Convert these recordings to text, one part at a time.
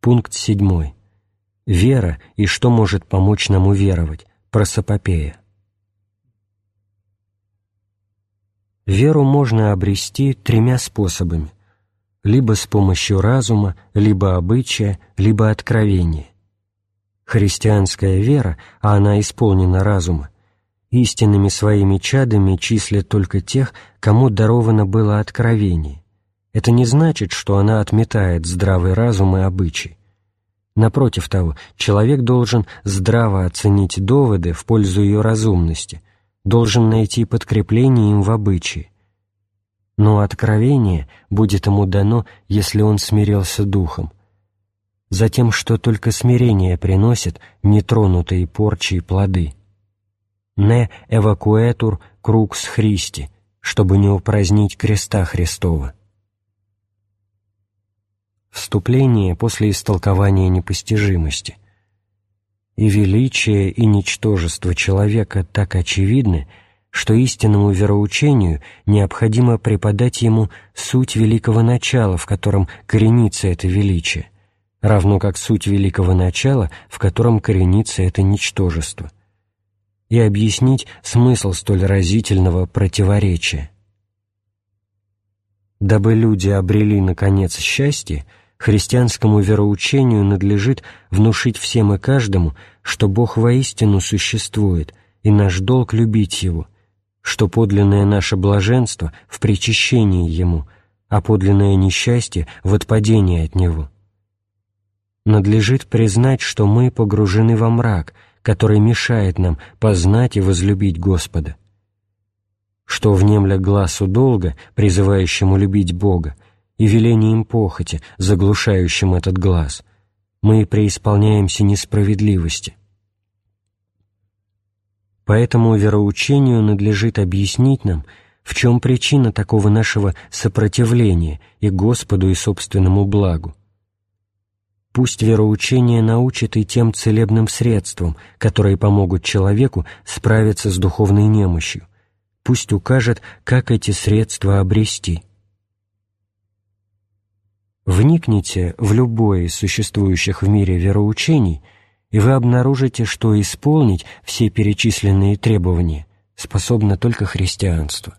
Пункт 7. Вера и что может помочь нам уверовать. Просопопея. Веру можно обрести тремя способами. Либо с помощью разума, либо обычая, либо откровения. Христианская вера, а она исполнена разума, истинными своими чадами числят только тех, кому даровано было откровение. Это не значит, что она отметает здравый разум и обычай. Напротив того, человек должен здраво оценить доводы в пользу ее разумности, должен найти подкрепление им в обычае. Но откровение будет ему дано, если он смирился духом. Затем, что только смирение приносит нетронутые порчи плоды. «Не эвакуэтур крукс Христи», чтобы не упразднить креста Христова. Вступление после истолкования непостижимости. И величие, и ничтожество человека так очевидны, что истинному вероучению необходимо преподать ему суть великого начала, в котором коренится это величие, равно как суть великого начала, в котором коренится это ничтожество, и объяснить смысл столь разительного противоречия. Дабы люди обрели, наконец, счастье, христианскому вероучению надлежит внушить всем и каждому, что Бог воистину существует, и наш долг любить Его, что подлинное наше блаженство в причащении Ему, а подлинное несчастье в отпадении от Него. Надлежит признать, что мы погружены во мрак, который мешает нам познать и возлюбить Господа, что внемля глазу долга, призывающему любить Бога, и велением похоти, заглушающим этот глаз, мы преисполняемся несправедливости. Поэтому вероучению надлежит объяснить нам, в чем причина такого нашего сопротивления и Господу, и собственному благу. Пусть вероучение научит и тем целебным средствам, которые помогут человеку справиться с духовной немощью. Пусть укажет, как эти средства обрести – Вникните в любое из существующих в мире вероучений, и вы обнаружите, что исполнить все перечисленные требования способно только христианство.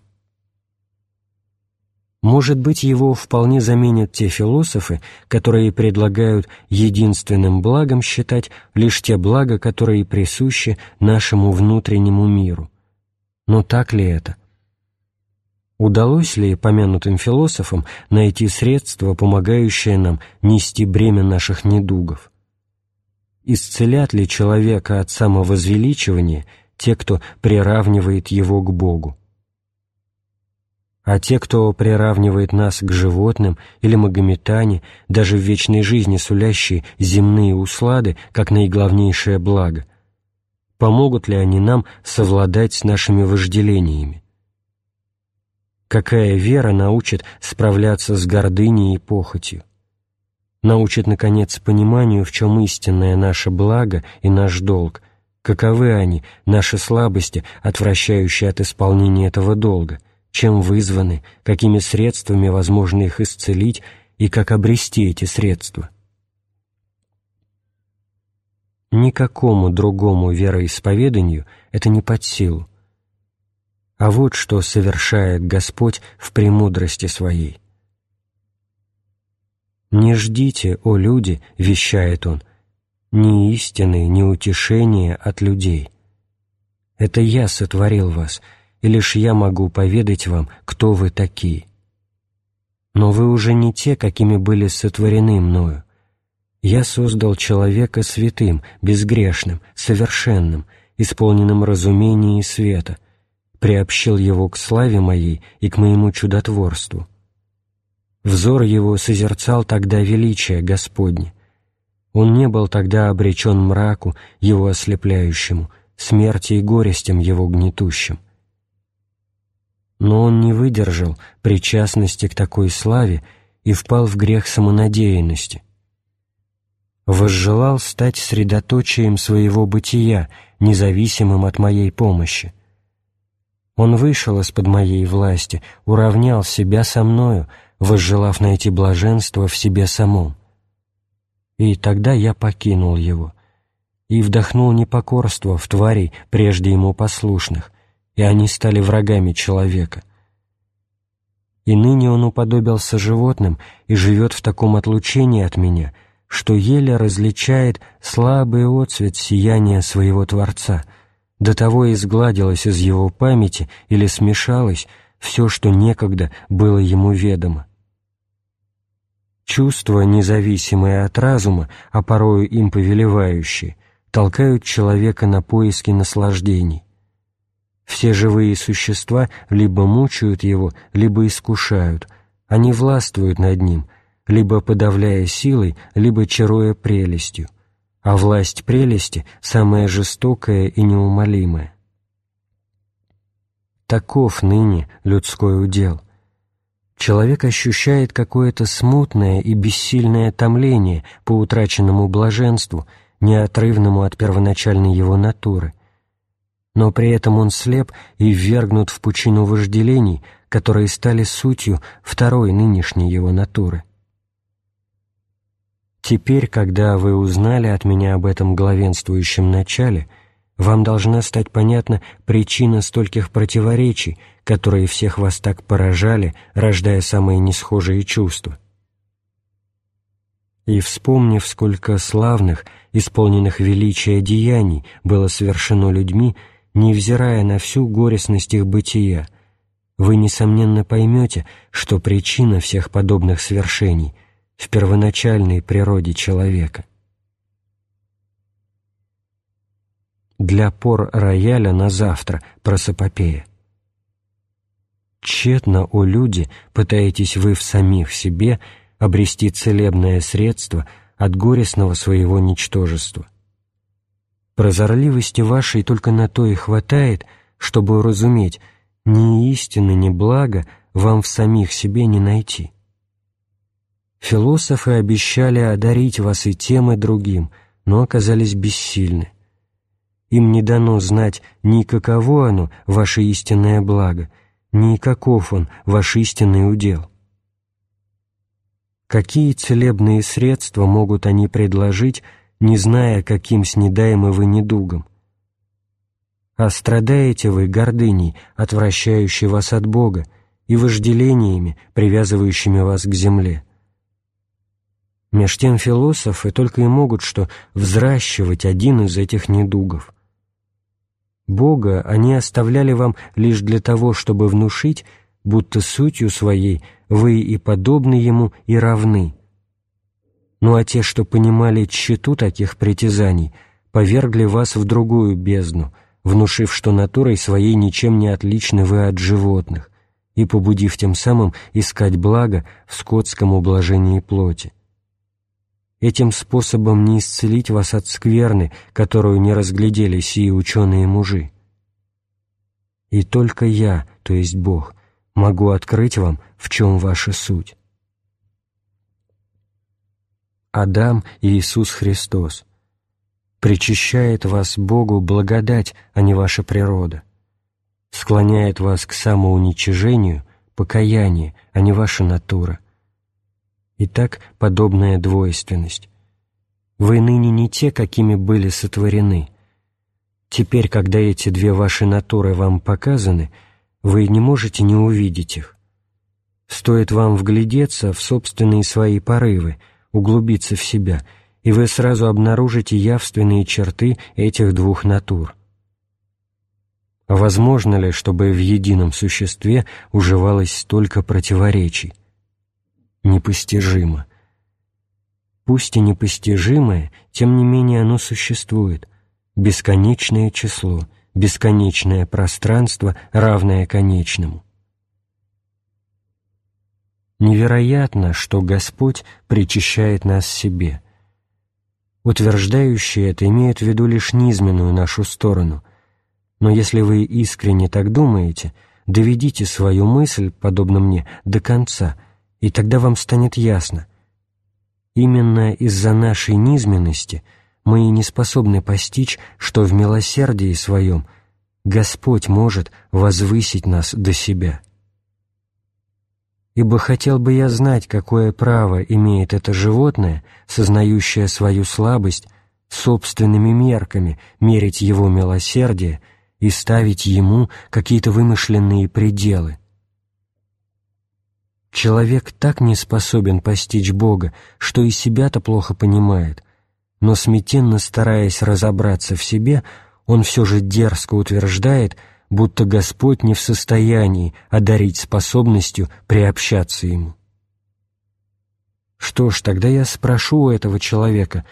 Может быть, его вполне заменят те философы, которые предлагают единственным благом считать лишь те блага, которые присущи нашему внутреннему миру. Но так ли это? Удалось ли помянутым философам найти средства, помогающие нам нести бремя наших недугов? Исцелят ли человека от самовозвеличивания те, кто приравнивает его к Богу? А те, кто приравнивает нас к животным или магометане, даже в вечной жизни сулящие земные услады, как наиглавнейшее благо, помогут ли они нам совладать с нашими вожделениями? Какая вера научит справляться с гордыней и похотью? Научит, наконец, пониманию, в чем истинное наше благо и наш долг, каковы они, наши слабости, отвращающие от исполнения этого долга, чем вызваны, какими средствами возможно их исцелить и как обрести эти средства. Никакому другому вероисповеданию это не под силу, а вот что совершает Господь в премудрости Своей. «Не ждите, о люди, — вещает Он, — ни истины, ни утешения от людей. Это Я сотворил вас, и лишь Я могу поведать вам, кто вы такие. Но вы уже не те, какими были сотворены мною. Я создал человека святым, безгрешным, совершенным, исполненным разумения и света — приобщил его к славе моей и к моему чудотворству. Взор его созерцал тогда величие Господне. Он не был тогда обречен мраку, его ослепляющему, смерти и горестям его гнетущим. Но он не выдержал причастности к такой славе и впал в грех самонадеянности. Возжелал стать средоточием своего бытия, независимым от моей помощи. Он вышел из-под моей власти, уравнял себя со мною, возжелав найти блаженство в себе самом. И тогда я покинул его, и вдохнул непокорство в тварей, прежде ему послушных, и они стали врагами человека. И ныне он уподобился животным и живет в таком отлучении от меня, что еле различает слабый отцвет сияния своего Творца, до того изгладилось из его памяти или смешалось все, что некогда было ему ведомо. Чувства, независимые от разума, а порою им повелевающие, толкают человека на поиски наслаждений. Все живые существа либо мучают его, либо искушают, они властвуют над ним, либо подавляя силой, либо чаруя прелестью, а власть прелести – самая жестокая и неумолимая. Таков ныне людской удел – человек ощущает какое-то смутное и бессильное томление по утраченному блаженству, неотрывному от первоначальной его натуры. Но при этом он слеп и ввергнут в пучину вожделений, которые стали сутью второй нынешней его натуры. Теперь, когда вы узнали от меня об этом главенствующем начале – вам должна стать понятна причина стольких противоречий, которые всех вас так поражали, рождая самые несхожие чувства. И вспомнив, сколько славных, исполненных величия деяний было совершено людьми, невзирая на всю горестность их бытия, вы, несомненно, поймете, что причина всех подобных свершений в первоначальной природе человека. для пор рояля на завтра, просопопея. Тщетно, о люди, пытаетесь вы в самих себе обрести целебное средство от горестного своего ничтожества. Прозорливости вашей только на то и хватает, чтобы уразуметь, ни истины, ни блага вам в самих себе не найти. Философы обещали одарить вас и тем, и другим, но оказались бессильны им не дано знать ни каково оно, ваше истинное благо, ни каков он, ваш истинный удел. Какие целебные средства могут они предложить, не зная, каким снедаемы вы недугом? А страдаете вы гордыней, отвращающей вас от Бога, и вожделениями, привязывающими вас к земле. Меж тем философы только и могут что взращивать один из этих недугов – Бога они оставляли вам лишь для того, чтобы внушить, будто сутью своей вы и подобны Ему, и равны. Ну а те, что понимали тщету таких притязаний, повергли вас в другую бездну, внушив, что натурой своей ничем не отличны вы от животных, и побудив тем самым искать благо в скотском ублажении плоти. Этим способом не исцелить вас от скверны, которую не разглядели сии ученые-мужи. И только я, то есть Бог, могу открыть вам, в чем ваша суть. Адам и Иисус Христос причащает вас Богу благодать, а не ваша природа, склоняет вас к самоуничижению, покаяние, а не ваша натура – Итак, подобная двойственность. Вы ныне не те, какими были сотворены. Теперь, когда эти две ваши натуры вам показаны, вы не можете не увидеть их. Стоит вам вглядеться в собственные свои порывы, углубиться в себя, и вы сразу обнаружите явственные черты этих двух натур. Возможно ли, чтобы в едином существе уживалось столько противоречий? Непостижимо. Пусть и непостижимое, тем не менее оно существует. Бесконечное число, бесконечное пространство, равное конечному. Невероятно, что Господь причащает нас себе. Утверждающие это имеют в виду лишь низменную нашу сторону, но если вы искренне так думаете, доведите свою мысль, подобно мне, до конца – и тогда вам станет ясно. Именно из-за нашей низменности мы и не способны постичь, что в милосердии своем Господь может возвысить нас до себя. ибо хотел бы я знать, какое право имеет это животное, сознающее свою слабость, собственными мерками мерить его милосердие и ставить ему какие-то вымышленные пределы. Человек так не способен постичь Бога, что и себя-то плохо понимает, но смятенно стараясь разобраться в себе, он все же дерзко утверждает, будто Господь не в состоянии одарить способностью приобщаться Ему. Что ж, тогда я спрошу у этого человека,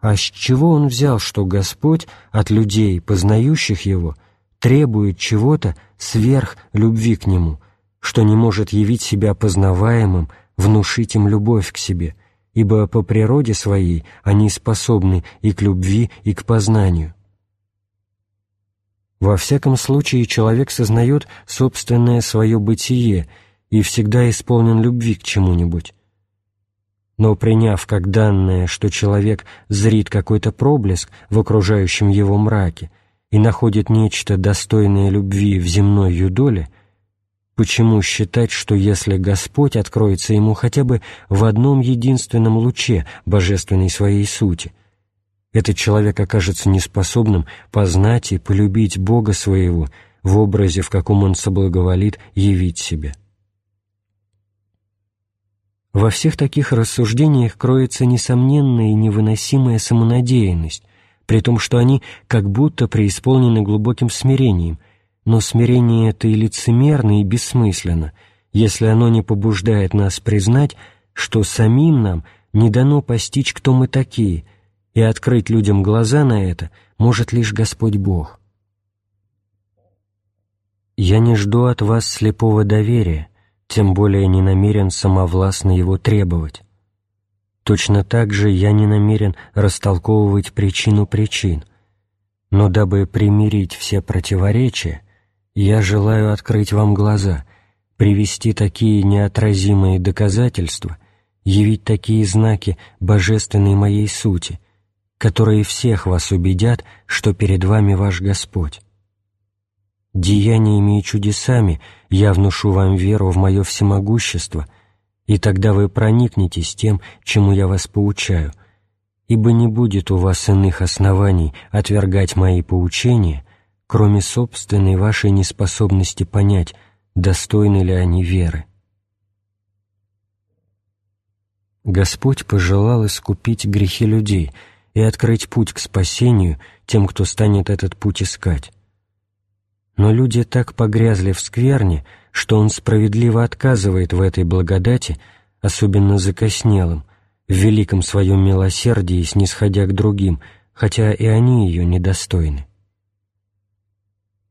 а с чего он взял, что Господь от людей, познающих Его, требует чего-то сверх любви к Нему, что не может явить себя познаваемым, внушить им любовь к себе, ибо по природе своей они способны и к любви, и к познанию. Во всяком случае, человек сознает собственное свое бытие и всегда исполнен любви к чему-нибудь. Но приняв как данное, что человек зрит какой-то проблеск в окружающем его мраке и находит нечто достойное любви в земной юдоле, почему считать, что если Господь откроется ему хотя бы в одном единственном луче божественной своей сути – этот человек окажется неспособным познать и полюбить Бога своего в образе, в каком он соблаговолит явить себе. Во всех таких рассуждениях кроется несомненная и невыносимая самонадеянность, при том, что они как будто преисполнены глубоким смирением, но смирение это и лицемерно, и бессмысленно, если оно не побуждает нас признать, что самим нам не дано постичь, кто мы такие – и открыть людям глаза на это может лишь Господь Бог. «Я не жду от вас слепого доверия, тем более не намерен самовластно его требовать. Точно так же я не намерен растолковывать причину причин, но дабы примирить все противоречия, я желаю открыть вам глаза, привести такие неотразимые доказательства, явить такие знаки божественной моей сути, которые всех вас убедят, что перед вами ваш Господь. Деяниями и чудесами я внушу вам веру в мое всемогущество, и тогда вы проникнетесь тем, чему я вас поучаю, ибо не будет у вас иных оснований отвергать мои поучения, кроме собственной вашей неспособности понять, достойны ли они веры. Господь пожелал искупить грехи людей — и открыть путь к спасению тем, кто станет этот путь искать. Но люди так погрязли в скверне, что он справедливо отказывает в этой благодати, особенно закоснелым, в великом своем милосердии, снисходя к другим, хотя и они ее недостойны.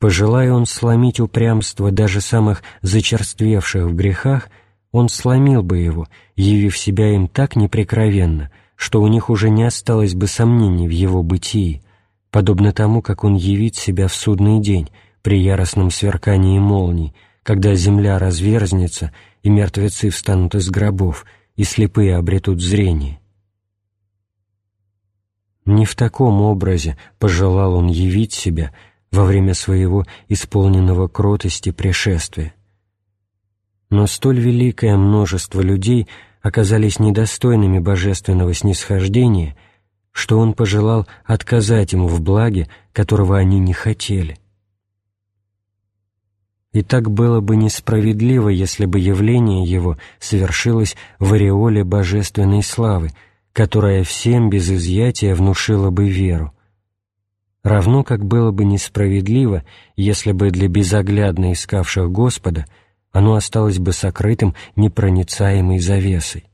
Пожелая он сломить упрямство даже самых зачерствевших в грехах, он сломил бы его, явив себя им так непрекровенно — что у них уже не осталось бы сомнений в его бытии, подобно тому, как он явит себя в судный день при яростном сверкании молний, когда земля разверзнется и мертвецы встанут из гробов, и слепые обретут зрение. Не в таком образе пожелал он явить себя во время своего исполненного кротости пришествия. Но столь великое множество людей — оказались недостойными божественного снисхождения, что он пожелал отказать ему в благе, которого они не хотели. И так было бы несправедливо, если бы явление его совершилось в ореоле божественной славы, которая всем без изъятия внушила бы веру. Равно как было бы несправедливо, если бы для безоглядно искавших Господа – оно осталось бы сокрытым непроницаемой завесой.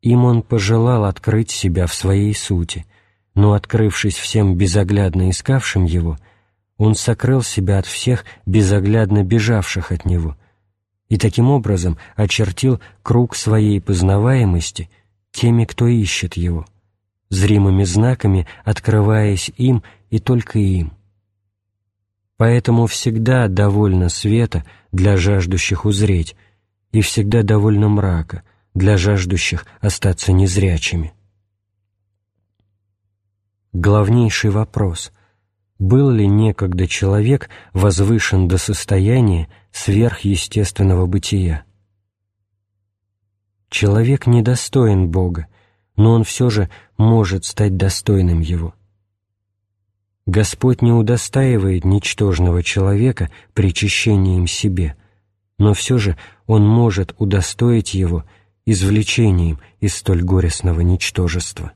Им он пожелал открыть себя в своей сути, но, открывшись всем безоглядно искавшим его, он сокрыл себя от всех безоглядно бежавших от него и таким образом очертил круг своей познаваемости теми, кто ищет его, зримыми знаками открываясь им и только им. Поэтому всегда довольно света для жаждущих узреть, и всегда довольно мрака для жаждущих остаться незрячими. Главнейший вопрос – был ли некогда человек возвышен до состояния сверхъестественного бытия. Человек недостоин Бога, но он все же может стать достойным Его. Господь не удостаивает ничтожного человека причащением себе, но все же Он может удостоить его извлечением из столь горестного ничтожества.